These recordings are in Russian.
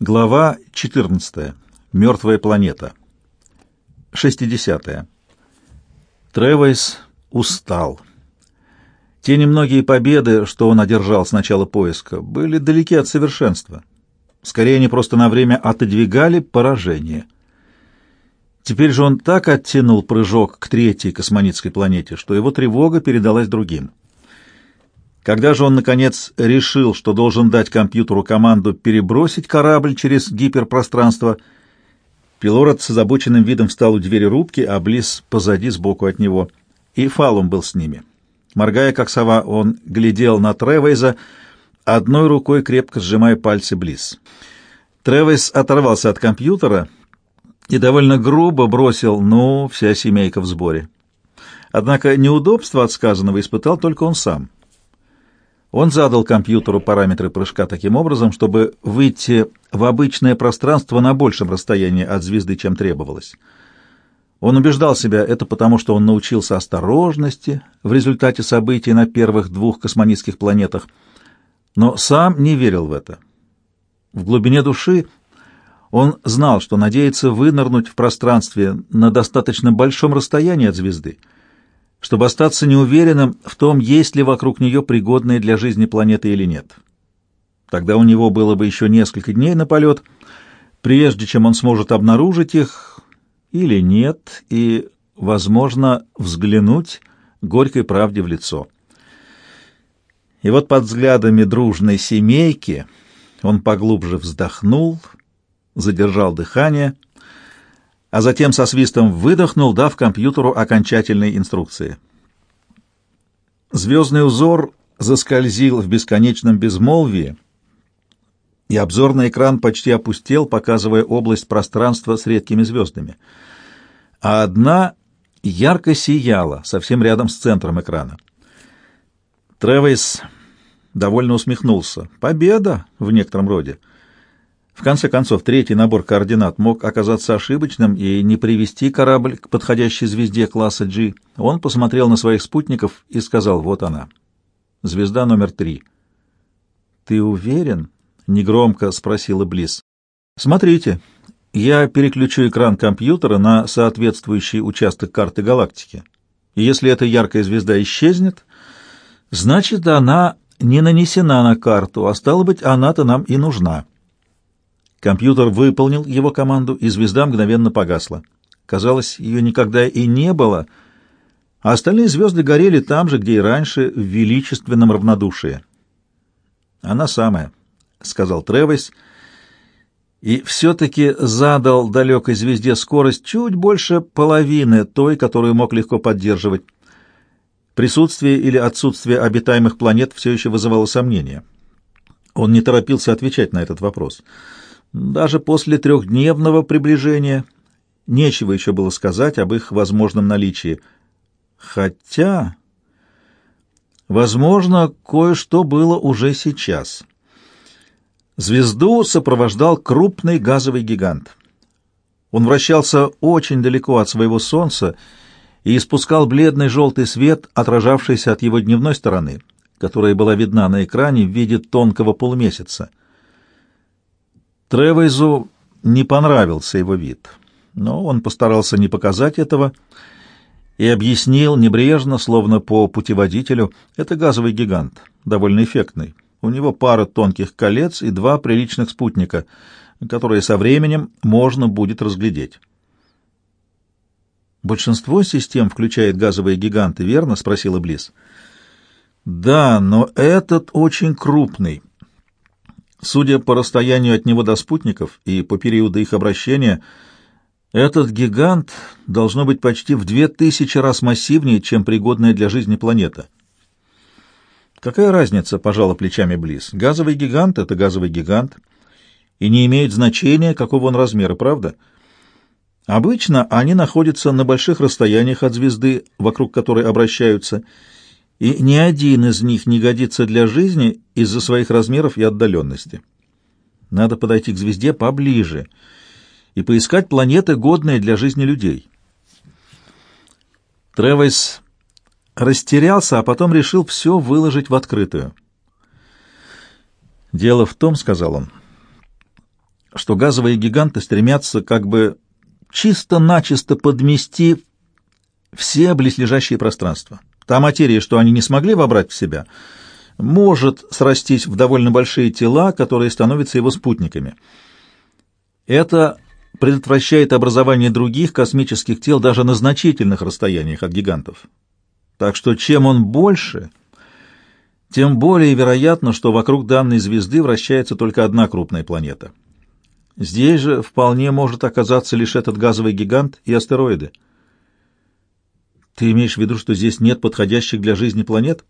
Глава 14. Мертвая планета. 60. -е. Тревойс устал. Те немногие победы, что он одержал с начала поиска, были далеки от совершенства. Скорее, они просто на время отодвигали поражение. Теперь же он так оттянул прыжок к третьей космонитской планете, что его тревога передалась другим. Когда же он, наконец, решил, что должен дать компьютеру команду перебросить корабль через гиперпространство, Пилород с озабоченным видом встал у двери рубки, а Близ позади, сбоку от него. И Фалум был с ними. Моргая, как сова, он глядел на Тревейза, одной рукой крепко сжимая пальцы Близ. Тревейз оторвался от компьютера и довольно грубо бросил «ну, вся семейка в сборе». Однако неудобство от сказанного испытал только он сам — он задал компьютеру параметры прыжка таким образом, чтобы выйти в обычное пространство на большем расстоянии от звезды, чем требовалось. Он убеждал себя, это потому, что он научился осторожности в результате событий на первых двух космонитских планетах, но сам не верил в это. В глубине души он знал, что надеется вынырнуть в пространстве на достаточно большом расстоянии от звезды, чтобы остаться неуверенным в том, есть ли вокруг нее пригодные для жизни планеты или нет. Тогда у него было бы еще несколько дней на полет, прежде чем он сможет обнаружить их или нет, и, возможно, взглянуть горькой правде в лицо. И вот под взглядами дружной семейки он поглубже вздохнул, задержал дыхание — а затем со свистом выдохнул, дав компьютеру окончательные инструкции. Звездный узор заскользил в бесконечном безмолвии, и обзорный экран почти опустел, показывая область пространства с редкими звездами. А одна ярко сияла, совсем рядом с центром экрана. Тревис довольно усмехнулся. «Победа в некотором роде». В конце концов, третий набор координат мог оказаться ошибочным и не привести корабль к подходящей звезде класса G. Он посмотрел на своих спутников и сказал, вот она, звезда номер три. «Ты уверен?» — негромко спросила Близ. «Смотрите, я переключу экран компьютера на соответствующий участок карты галактики. И если эта яркая звезда исчезнет, значит, она не нанесена на карту, а стало быть, она-то нам и нужна». Компьютер выполнил его команду, и звезда мгновенно погасла. Казалось, ее никогда и не было, а остальные звезды горели там же, где и раньше, в величественном равнодушии. «Она самая», — сказал Тревис, и все-таки задал далекой звезде скорость чуть больше половины той, которую мог легко поддерживать. Присутствие или отсутствие обитаемых планет все еще вызывало сомнения. Он не торопился отвечать на этот вопрос — даже после трехдневного приближения нечего еще было сказать об их возможном наличии. Хотя, возможно, кое-что было уже сейчас. Звезду сопровождал крупный газовый гигант. Он вращался очень далеко от своего солнца и испускал бледный желтый свет, отражавшийся от его дневной стороны, которая была видна на экране в виде тонкого полумесяца — Тревейзу не понравился его вид, но он постарался не показать этого и объяснил небрежно, словно по путеводителю, это газовый гигант, довольно эффектный. У него пара тонких колец и два приличных спутника, которые со временем можно будет разглядеть. «Большинство систем включает газовые гиганты, верно?» — спросила Близ. «Да, но этот очень крупный. Судя по расстоянию от него до спутников и по периоду их обращения, этот гигант должно быть почти в две тысячи раз массивнее, чем пригодная для жизни планета. Какая разница, пожала плечами Близ. Газовый гигант — это газовый гигант, и не имеет значения, какого он размера, правда? Обычно они находятся на больших расстояниях от звезды, вокруг которой обращаются, и ни один из них не годится для жизни из-за своих размеров и отдаленности. Надо подойти к звезде поближе и поискать планеты, годные для жизни людей. Тревис растерялся, а потом решил все выложить в открытую. «Дело в том, — сказал он, что газовые гиганты стремятся как бы чисто-начисто подмести все близлежащие пространства. Та материя, что они не смогли вобрать в себя, может срастись в довольно большие тела, которые становятся его спутниками. Это предотвращает образование других космических тел даже на значительных расстояниях от гигантов. Так что чем он больше, тем более вероятно, что вокруг данной звезды вращается только одна крупная планета. Здесь же вполне может оказаться лишь этот газовый гигант и астероиды. Ты имеешь в виду, что здесь нет подходящих для жизни планет?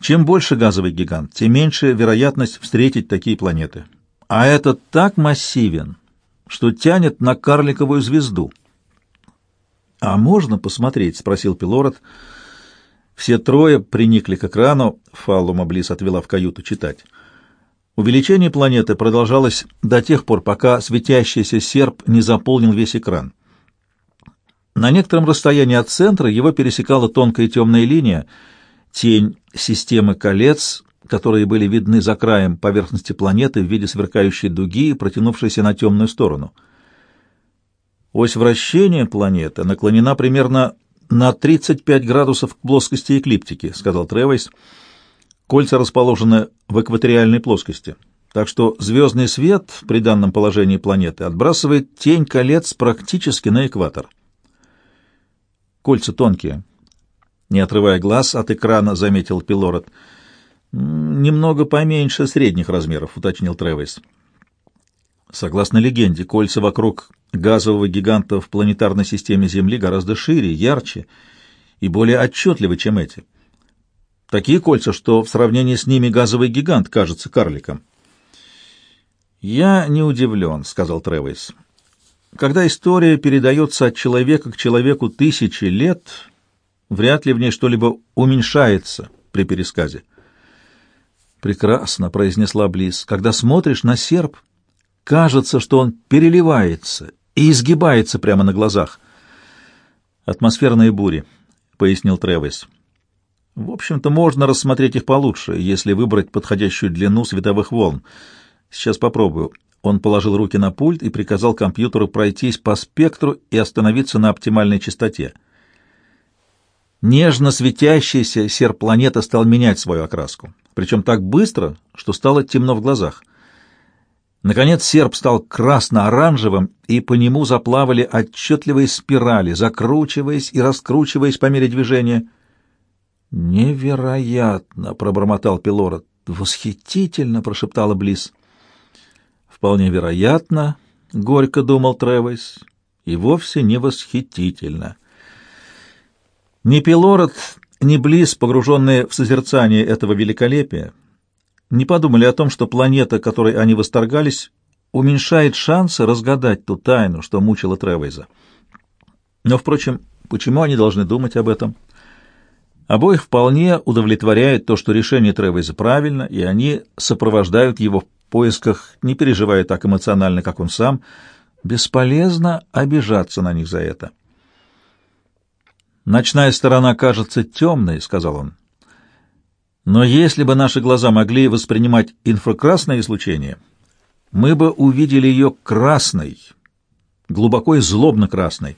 Чем больше газовый гигант, тем меньше вероятность встретить такие планеты. А этот так массивен, что тянет на карликовую звезду. «А можно посмотреть?» — спросил Пилород. Все трое приникли к экрану. Фаллума Близ отвела в каюту читать. Увеличение планеты продолжалось до тех пор, пока светящийся серп не заполнил весь экран. На некотором расстоянии от центра его пересекала тонкая темная линия, тень системы колец, которые были видны за краем поверхности планеты в виде сверкающей дуги, протянувшейся на темную сторону. Ось вращения планеты наклонена примерно на 35 градусов к плоскости эклиптики, сказал Тревойс. Кольца расположены в экваториальной плоскости, так что звездный свет при данном положении планеты отбрасывает тень колец практически на экватор. Кольца тонкие. Не отрывая глаз от экрана, заметил Пилород — «Немного поменьше средних размеров», — уточнил Тревис. Согласно легенде, кольца вокруг газового гиганта в планетарной системе Земли гораздо шире, ярче и более отчетливы, чем эти. Такие кольца, что в сравнении с ними газовый гигант кажется карликом. «Я не удивлен», — сказал Тревис. «Когда история передается от человека к человеку тысячи лет, вряд ли в ней что-либо уменьшается при пересказе». «Прекрасно», — произнесла Близ. «Когда смотришь на серп, кажется, что он переливается и изгибается прямо на глазах». «Атмосферные бури», — пояснил Тревис. «В общем-то, можно рассмотреть их получше, если выбрать подходящую длину световых волн. Сейчас попробую». Он положил руки на пульт и приказал компьютеру пройтись по спектру и остановиться на оптимальной частоте. Нежно светящийся серп планета стал менять свою окраску причем так быстро, что стало темно в глазах. Наконец серп стал красно-оранжевым, и по нему заплавали отчетливые спирали, закручиваясь и раскручиваясь по мере движения. «Невероятно!» — пробормотал Пилород. «Восхитительно!» — прошептала Близ. «Вполне вероятно», — горько думал Тревойс, — «и вовсе не восхитительно». Ни Пилород, ни Близ, погруженные в созерцание этого великолепия, не подумали о том, что планета, которой они восторгались, уменьшает шансы разгадать ту тайну, что мучила Тревейза. Но, впрочем, почему они должны думать об этом? Обоих вполне удовлетворяет то, что решение Тревейза правильно, и они сопровождают его поисках, не переживая так эмоционально, как он сам. Бесполезно обижаться на них за это. «Ночная сторона кажется темной», — сказал он. «Но если бы наши глаза могли воспринимать инфракрасное излучение, мы бы увидели ее красной, глубоко и злобно красной.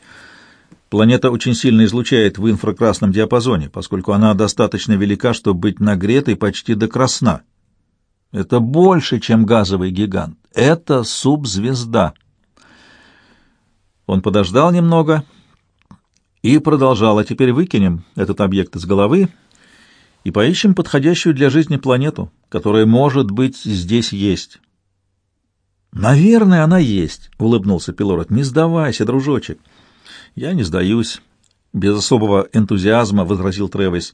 Планета очень сильно излучает в инфракрасном диапазоне, поскольку она достаточно велика, чтобы быть нагретой почти до красна. Это больше, чем газовый гигант. Это субзвезда». Он подождал немного и продолжал, а теперь выкинем этот объект из головы и поищем подходящую для жизни планету, которая, может быть, здесь есть. «Наверное, она есть», — улыбнулся Пилород. «Не сдавайся, дружочек». «Я не сдаюсь», — без особого энтузиазма возразил Тревис.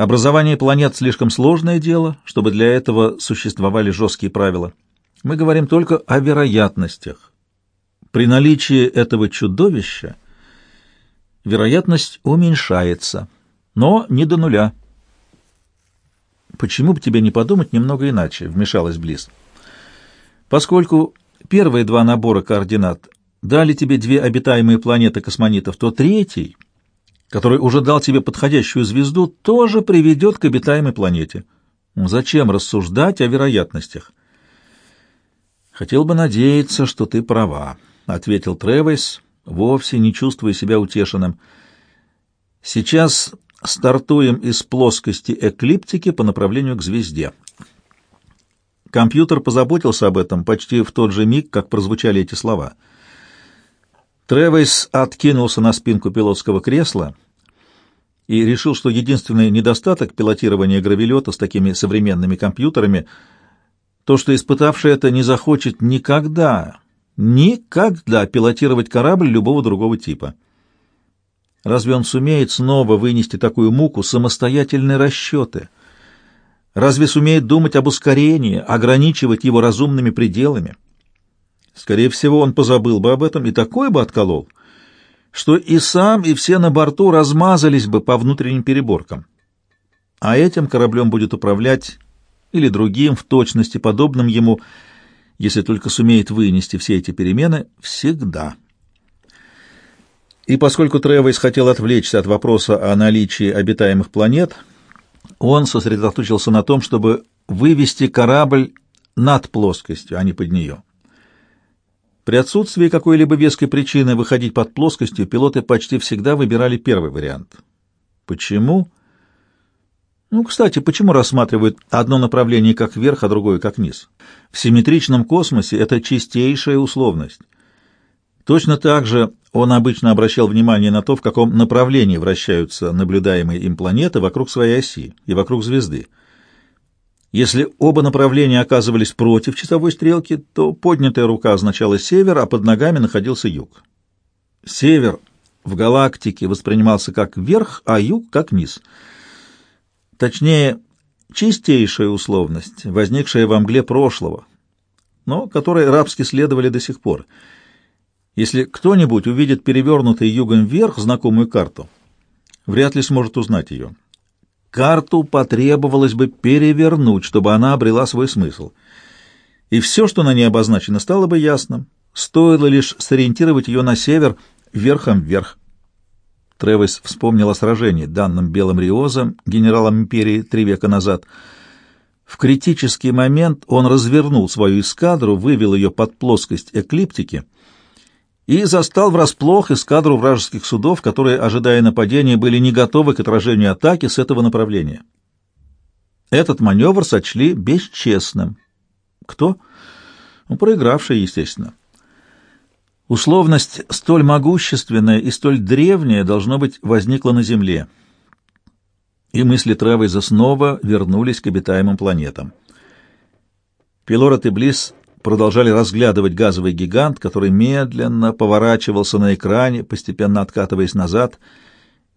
«Образование планет слишком сложное дело, чтобы для этого существовали жесткие правила. Мы говорим только о вероятностях. При наличии этого чудовища вероятность уменьшается, но не до нуля. «Почему бы тебе не подумать немного иначе?» — вмешалась Близ. «Поскольку первые два набора координат дали тебе две обитаемые планеты космонитов, то третий, который уже дал тебе подходящую звезду, тоже приведет к обитаемой планете. Зачем рассуждать о вероятностях?» Хотел бы надеяться, что ты права, ответил Тревис, вовсе не чувствуя себя утешенным. Сейчас стартуем из плоскости эклиптики по направлению к звезде. Компьютер позаботился об этом почти в тот же миг, как прозвучали эти слова. Тревис откинулся на спинку пилотского кресла и решил, что единственный недостаток пилотирования гравелета с такими современными компьютерами — то, что испытавший это не захочет никогда, никогда пилотировать корабль любого другого типа. Разве он сумеет снова вынести такую муку самостоятельные расчеты? Разве сумеет думать об ускорении, ограничивать его разумными пределами? Скорее всего, он позабыл бы об этом и такое бы отколол, что и сам, и все на борту размазались бы по внутренним переборкам. А этим кораблем будет управлять или другим, в точности подобным ему, если только сумеет вынести все эти перемены, всегда. И поскольку Тревойс хотел отвлечься от вопроса о наличии обитаемых планет, он сосредоточился на том, чтобы вывести корабль над плоскостью, а не под нее. При отсутствии какой-либо веской причины выходить под плоскостью, пилоты почти всегда выбирали первый вариант. Почему? Ну, кстати, почему рассматривают одно направление как вверх, а другое как вниз? В симметричном космосе это чистейшая условность. Точно так же он обычно обращал внимание на то, в каком направлении вращаются наблюдаемые им планеты вокруг своей оси и вокруг звезды. Если оба направления оказывались против часовой стрелки, то поднятая рука означала север, а под ногами находился юг. Север в галактике воспринимался как вверх, а юг как низ — Точнее, чистейшая условность, возникшая во мгле прошлого, но которой рабски следовали до сих пор. Если кто-нибудь увидит перевернутый югом вверх знакомую карту, вряд ли сможет узнать ее. Карту потребовалось бы перевернуть, чтобы она обрела свой смысл. И все, что на ней обозначено, стало бы ясным. Стоило лишь сориентировать ее на север, верхом вверх. Тревис вспомнил о сражении, данном Белым Риозом, генералом империи, три века назад. В критический момент он развернул свою эскадру, вывел ее под плоскость эклиптики и застал врасплох эскадру вражеских судов, которые, ожидая нападения, были не готовы к отражению атаки с этого направления. Этот маневр сочли бесчестным. Кто? Ну, проигравший, естественно. Условность столь могущественная и столь древняя, должно быть, возникла на Земле. И мысли Тревейза снова вернулись к обитаемым планетам. Пилорот и Близ продолжали разглядывать газовый гигант, который медленно поворачивался на экране, постепенно откатываясь назад.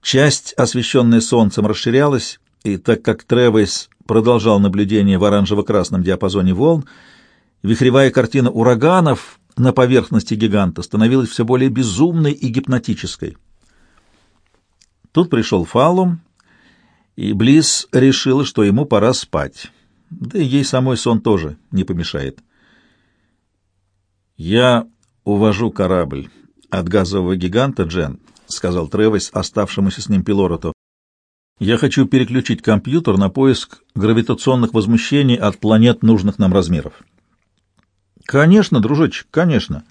Часть, освещенная солнцем, расширялась, и так как Тревейс продолжал наблюдение в оранжево-красном диапазоне волн, вихревая картина ураганов на поверхности гиганта становилась все более безумной и гипнотической. Тут пришел Фалум, и Близ решила, что ему пора спать. Да и ей самой сон тоже не помешает. «Я увожу корабль от газового гиганта, Джен», — сказал Тревес, оставшемуся с ним пилороту. «Я хочу переключить компьютер на поиск гравитационных возмущений от планет нужных нам размеров». Конечно, дружочек, конечно.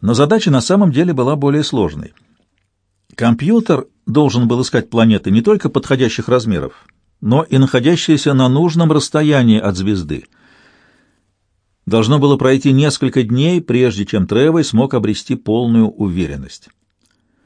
Но задача на самом деле была более сложной. Компьютер должен был искать планеты не только подходящих размеров, но и находящиеся на нужном расстоянии от звезды. Должно было пройти несколько дней, прежде чем Тревой смог обрести полную уверенность.